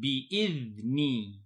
بإذني